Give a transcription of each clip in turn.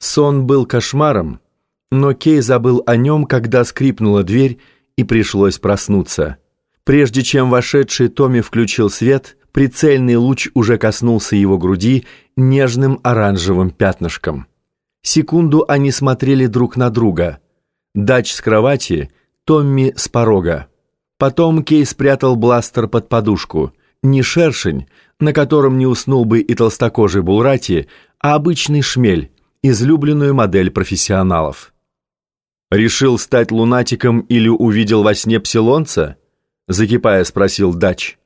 Сон был кошмаром, но Кей забыл о нем, когда скрипнула дверь и пришлось проснуться. Прежде чем вошедший Томми включил свет, прицельный луч уже коснулся его груди нежным оранжевым пятнышком. Секунду они смотрели друг на друга. Дач с кровати, Томми с порога. Потом Кей спрятал бластер под подушку. Не шершень, на котором не уснул бы и толстокожий Булрати, а обычный шмель, излюбленную модель профессионалов. «Решил стать лунатиком или увидел во сне псилонца?» Закипая, спросил Дач.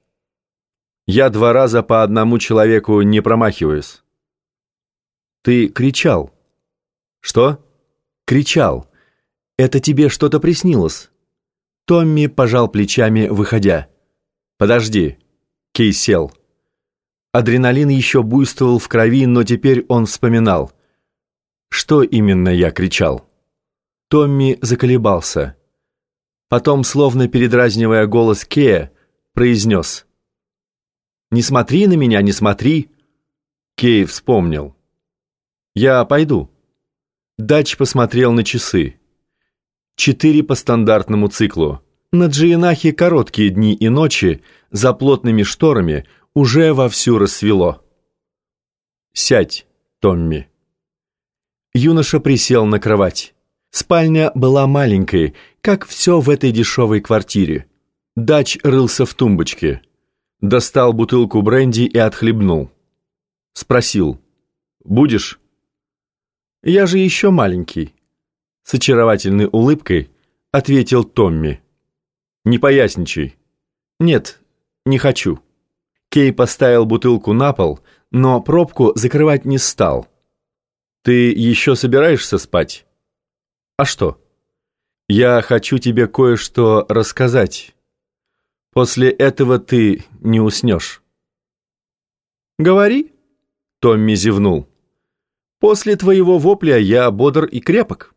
«Я два раза по одному человеку не промахиваюсь». «Ты кричал». «Что?» «Кричал. Это тебе что-то приснилось?» Томми пожал плечами, выходя. «Подожди». Кей сел. Адреналин еще буйствовал в крови, но теперь он вспоминал – что именно я кричал? Томми заколебался. Потом, словно передразнивая голос Кея, произнес. «Не смотри на меня, не смотри!» Кей вспомнил. «Я пойду». Дач посмотрел на часы. Четыре по стандартному циклу. На Джиенахе короткие дни и ночи, за плотными шторами, уже вовсю рассвело. «Сядь, Томми». Юноша присел на кровать. Спальня была маленькой, как все в этой дешевой квартире. Дач рылся в тумбочке. Достал бутылку бренди и отхлебнул. Спросил. «Будешь?» «Я же еще маленький», — с очаровательной улыбкой ответил Томми. «Не поясничай». «Нет, не хочу». Кей поставил бутылку на пол, но пробку закрывать не стал — ты еще собираешься спать? А что? Я хочу тебе кое-что рассказать. После этого ты не уснешь. Говори, Томми зевнул. После твоего вопля я бодр и крепок.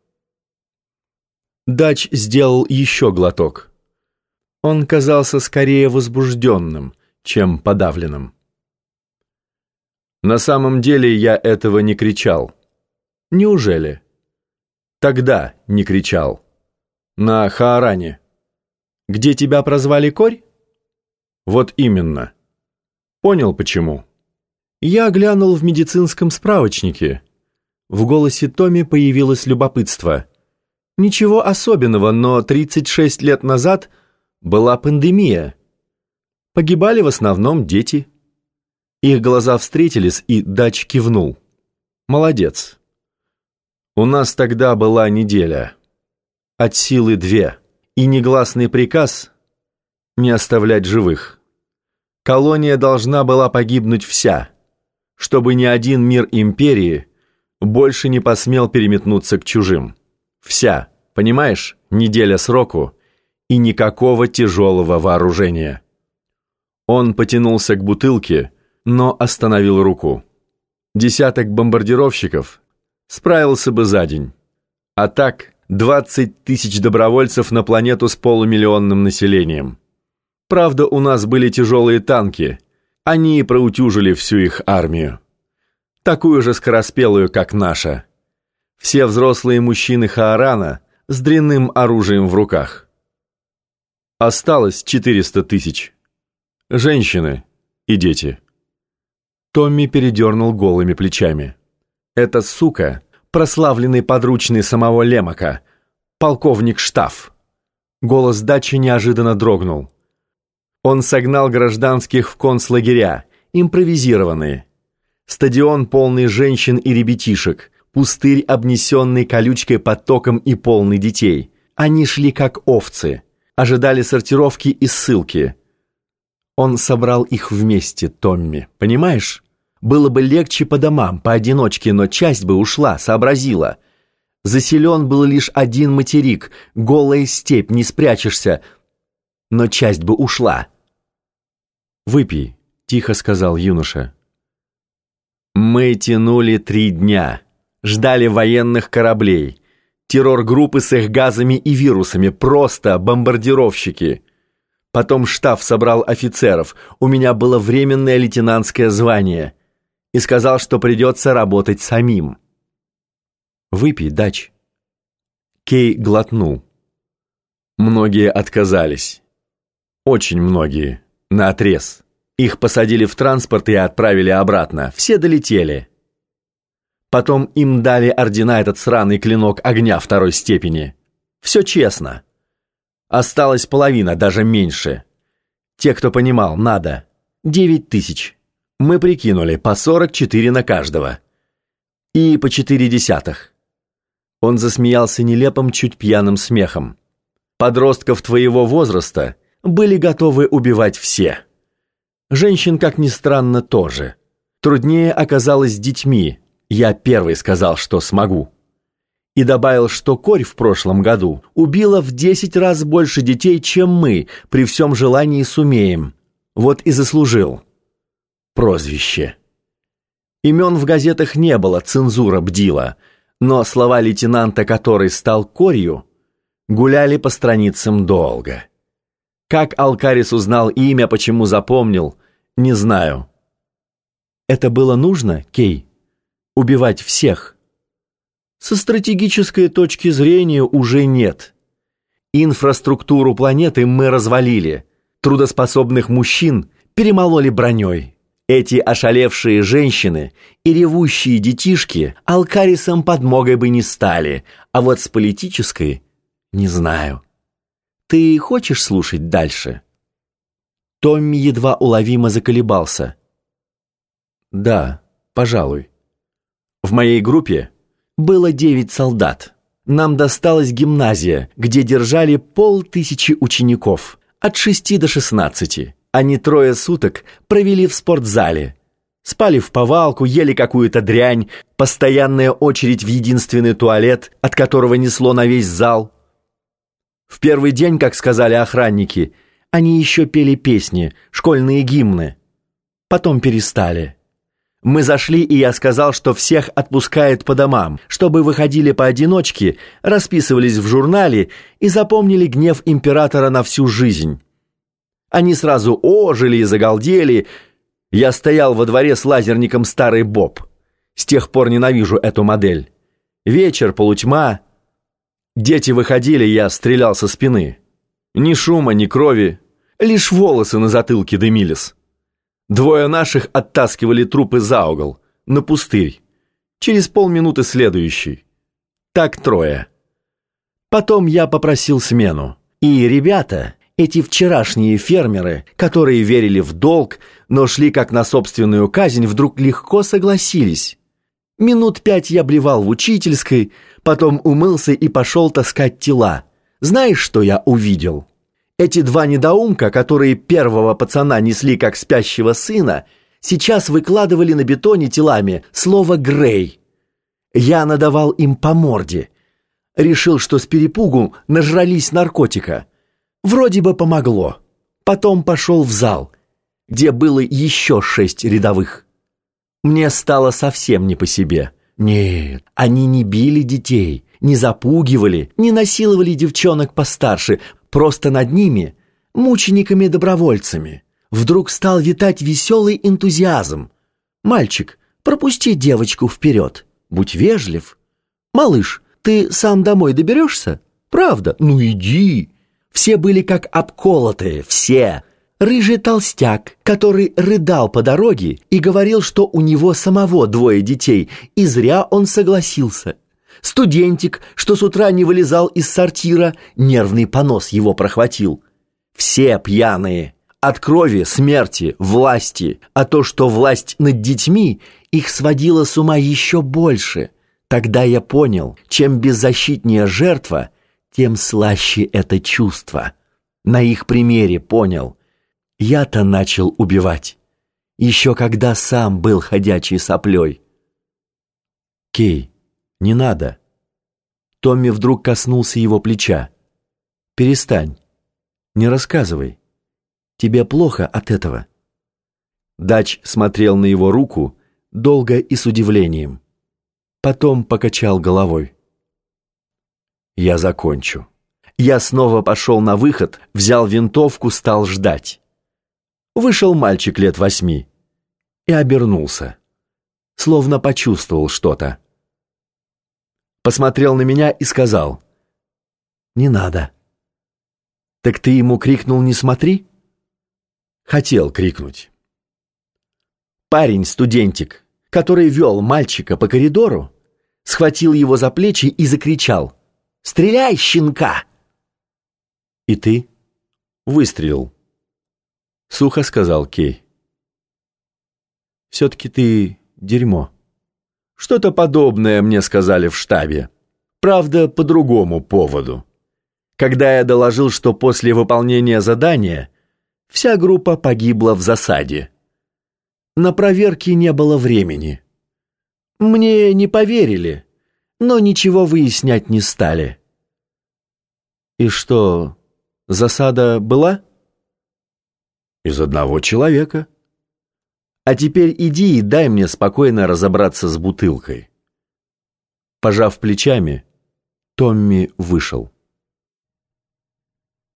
Дач сделал еще глоток. Он казался скорее возбужденным, чем подавленным. На самом деле я этого не кричал. Неужели? Тогда не кричал. На Хааране. Где тебя прозвали Корь? Вот именно. Понял почему. Я глянул в медицинском справочнике. В голосе Томи появилось любопытство. Ничего особенного, но 36 лет назад была пандемия. Погибали в основном дети. Их глаза встретились, и Дач кивнул. Молодец. У нас тогда была неделя. От силы две. И негласный приказ не оставлять живых. Колония должна была погибнуть вся, чтобы ни один мир империи больше не посмел переметнуться к чужим. Вся, понимаешь, неделя сроку и никакого тяжелого вооружения. Он потянулся к бутылке, но остановил руку. Десяток бомбардировщиков Справился бы за день. А так, 20 тысяч добровольцев на планету с полумиллионным населением. Правда, у нас были тяжелые танки. Они и проутюжили всю их армию. Такую же скороспелую, как наша. Все взрослые мужчины Хаарана с дрянным оружием в руках. Осталось 400 тысяч. Женщины и дети. Томми передернул голыми плечами. Эта сука, прославленный подручный самого Лемака, полковник Штаф. Голос дачи неожиданно дрогнул. Он согнал гражданских в концлагеря, импровизированные. Стадион полный женщин и ребятишек, пустырь, обнесенный колючкой потоком и полный детей. Они шли как овцы, ожидали сортировки и ссылки. Он собрал их вместе, Томми, понимаешь? Было бы легче по домам, поодиночке, но часть бы ушла, сообразила. Заселен был лишь один материк, голая степь, не спрячешься, но часть бы ушла. «Выпей», — тихо сказал юноша. «Мы тянули три дня, ждали военных кораблей, террор-группы с их газами и вирусами, просто бомбардировщики». Потом штаб собрал офицеров, у меня было временное лейтенантское звание — и сказал, что придется работать самим. Выпей, дач. Кей глотнул. Многие отказались. Очень многие. На отрез. Их посадили в транспорт и отправили обратно. Все долетели. Потом им дали ордена этот сраный клинок огня второй степени. Все честно. Осталась половина, даже меньше. Те, кто понимал, надо. Девять тысяч. Мы прикинули, по сорок четыре на каждого. И по четыре десятых. Он засмеялся нелепым, чуть пьяным смехом. Подростков твоего возраста были готовы убивать все. Женщин, как ни странно, тоже. Труднее оказалось с детьми. Я первый сказал, что смогу. И добавил, что Корь в прошлом году убила в десять раз больше детей, чем мы, при всем желании сумеем. Вот и заслужил. Прозвище. Имен в газетах не было, цензура бдила, но слова лейтенанта, который стал Корью, гуляли по страницам долго. Как Алкарис узнал имя, почему запомнил, не знаю. Это было нужно, Кей? Убивать всех? Со стратегической точки зрения уже нет. Инфраструктуру планеты мы развалили. Трудоспособных мужчин перемололи броней. Эти ошалевшие женщины и ревущие детишки Алкарисом подмогой бы не стали, а вот с политической не знаю. Ты хочешь слушать дальше?» Томми едва уловимо заколебался. «Да, пожалуй. В моей группе было девять солдат. Нам досталась гимназия, где держали полтысячи учеников, от шести до шестнадцати. Они трое суток провели в спортзале. Спали в повалку, ели какую-то дрянь, постоянная очередь в единственный туалет, от которого несло на весь зал – в первый день, как сказали охранники, они еще пели песни, школьные гимны. Потом перестали. Мы зашли, и я сказал, что всех отпускает по домам, чтобы выходили поодиночке, расписывались в журнале и запомнили гнев императора на всю жизнь. Они сразу ожили и загалдели. Я стоял во дворе с лазерником старый Боб. С тех пор ненавижу эту модель. Вечер, полутьма, Дети выходили, я стрелял со спины. Ни шума, ни крови, лишь волосы на затылке дымились. Двое наших оттаскивали трупы за угол, на пустырь. Через полминуты следующий. Так трое. Потом я попросил смену. И ребята, эти вчерашние фермеры, которые верили в долг, но шли как на собственную казнь, вдруг легко согласились. Минут пять я блевал в учительской, потом умылся и пошел таскать тела. Знаешь, что я увидел? Эти два недоумка, которые первого пацана несли как спящего сына, сейчас выкладывали на бетоне телами слово «Грей». Я надавал им по морде. Решил, что с перепугу нажрались наркотика. Вроде бы помогло. Потом пошел в зал, где было еще шесть рядовых. Мне стало совсем не по себе. Нет, они не били детей, не запугивали, не насиловали девчонок постарше, просто над ними, мучениками-добровольцами, вдруг стал витать веселый энтузиазм. «Мальчик, пропусти девочку вперед, будь вежлив. Малыш, ты сам домой доберешься? Правда? Ну иди!» Все были как обколотые, все, рыжий толстяк, который рыдал по дороге и говорил, что у него самого двое детей, и зря он согласился. Студентик, что с утра не вылезал из сортира, нервный понос его прохватил. Все пьяные. От крови, смерти, власти. А то, что власть над детьми, их сводила с ума еще больше. Тогда я понял, чем беззащитнее жертва, тем слаще это чувство. На их примере понял, я-то начал убивать, еще когда сам был ходячей соплей. Кей, не надо. Томми вдруг коснулся его плеча. Перестань, не рассказывай. Тебе плохо от этого. Дач смотрел на его руку долго и с удивлением. Потом покачал головой. Я закончу. Я снова пошел на выход, взял винтовку, стал ждать вышел мальчик лет восьми и обернулся, словно почувствовал что-то. посмотрел на меня и сказал «Не надо». «Так ты ему крикнул «не смотри»?» Хотел крикнуть. Парень-студентик, который вел мальчика по коридору, схватил его за плечи и закричал «Стреляй, щенка!» «И ты?» «Выстрелил», — сухо сказал Кей. «Все-таки ты дерьмо». Что-то подобное мне сказали в штабе. Правда, по другому поводу. Когда я доложил, что после выполнения задания вся группа погибла в засаде. На проверки не было времени. Мне не поверили, но ничего выяснять не стали. И что, засада была? Из одного человека. А теперь иди и дай мне спокойно разобраться с бутылкой. Пожав плечами, Томми вышел.